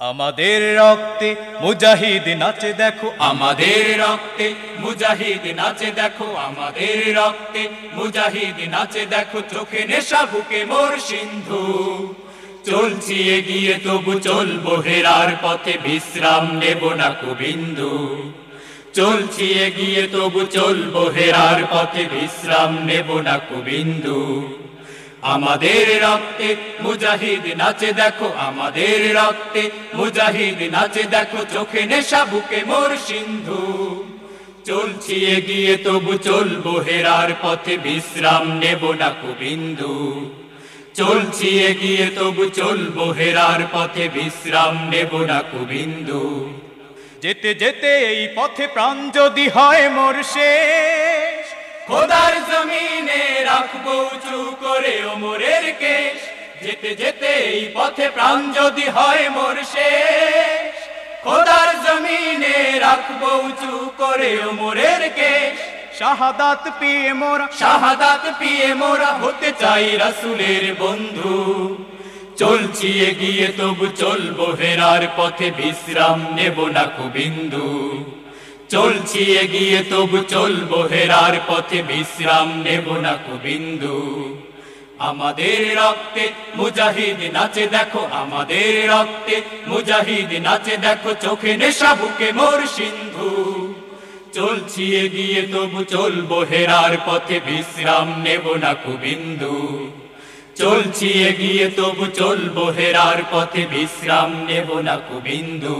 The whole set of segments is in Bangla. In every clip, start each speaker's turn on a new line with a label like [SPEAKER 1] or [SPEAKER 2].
[SPEAKER 1] আমাদের রক্তে মুজাহিদ নাচে দেখো,
[SPEAKER 2] আমাদের রক্তে মুজাহিদ নাচে দেখো, আমাদের রক্তে মুজাহিদ নাচে দেখো, চোখে নেশা, বুকে মোর সিন্ধু। চলছি এগিয়ে, তবু চলবো হেরার পথে, বিশ্রাম নেব না কুবিন্দু। চলছি এগিয়ে, তবু চলবো হেরার পথে, বিশ্রাম নেব না কুবিন্দু। আমাদের রক্তে মুজাহিদ নাচে দেখো, আমাদের রক্তে মুজাহিদ নাচে দেখো, চোখে নেশা, বুকে মোর সিন্ধু। চলছি এগিয়ে, তবু চলবো, হেরার পথে বিশ্রাম নেব না কুবিন্দু। চলছি এগিয়ে, তবু চলবো, হেরার পথে বিশ্রাম নেব না কুবিন্দু।
[SPEAKER 1] যেতে যেতে এই পথে প্রাণ যদি হয় মোর শেষ।
[SPEAKER 2] খোদার জমিনে রাখব উঁচু করে ওমরের কেশ। যেতে যেতে এই পথে প্রাণ যদি হয় মোর শেষ। খোদার জমিনে রাখব উঁচু করে ওমরের কেশ।
[SPEAKER 1] শাহাদাত পেয়ে মোরা।
[SPEAKER 2] শাহাদাত পিয়ে মোরা হতে চাই রাসুলের বন্ধু। চলছি এগিয়ে তবু চলবো হেরার পথে বিশ্রাম নেব না কুবিন্দু। চলছি, এগিয়ে তবু চলবো, হেরার পথে বিশ্রাম নেব না কুবিন্দু। আমাদের রক্তে মুজাহিদ নাচে দেখো, আমাদের রক্তে মুজাহিদ নাচে দেখো, চোখে নেশা, বুকে মোর সিন্ধু। চলছি, এগিয়ে তবু চলবো, হেরার পথে বিশ্রাম নেব না কুবিন্দু। চলছি, এগিয়ে তবু চলবো, হেরার পথে বিশ্রাম নেব না কুবিন্দু।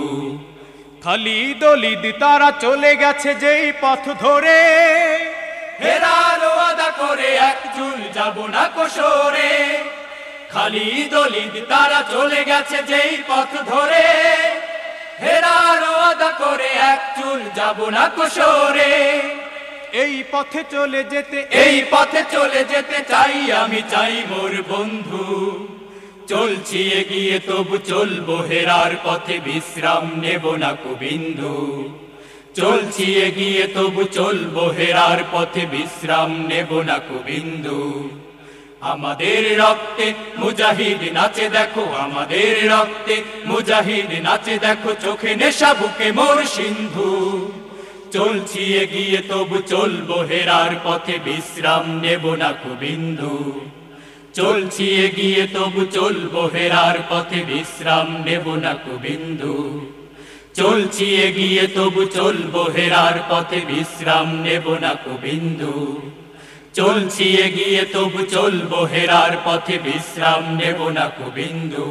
[SPEAKER 1] খালি দলিদ তারা চলে গেছে যেই পথ ধরে।
[SPEAKER 2] হেরার ওয়াদা করে এক চুল যাব না কোশরে খালি দলিত তারা চলে গেছে যেই পথ ধরে। হেরার ওয়াদা করে এক চুল যাব না কোশরে
[SPEAKER 1] এই পথে চলে যেতে,
[SPEAKER 2] এই পথে চলে যেতে চাই আমি, চাই মোর বন্ধু। চলছি, এগিয়ে তবু চলবো, হেরার পথে বিশ্রাম নেব না কুবিন্দু। চলছি, এগিয়ে তবু চলবো, হেরার পথে বিশ্রাম নেব না কুবিন্দু। আমাদের রক্তে মুজাহিদ নাচে দেখো, আমাদের রক্তে মুজাহিদ নাচে দেখো, চোখে নেশা, বুকে মোর সিন্ধু। চলছি, এগিয়ে তবু চলবো, হেরার পথে বিশ্রাম নেব না কুবিন্দু। চলছি এগিয়ে, তবু চলবো হেরার পথে বিশ্রাম নেব না কুবিন্দু। চলছি এগিয়ে, তবু চলবো হেরার পথে বিশ্রাম নেব না কুবিন্দু। চলছি এগিয়ে, তবু চলবো হেরার পথে বিশ্রাম নেব না কুবিন্দু।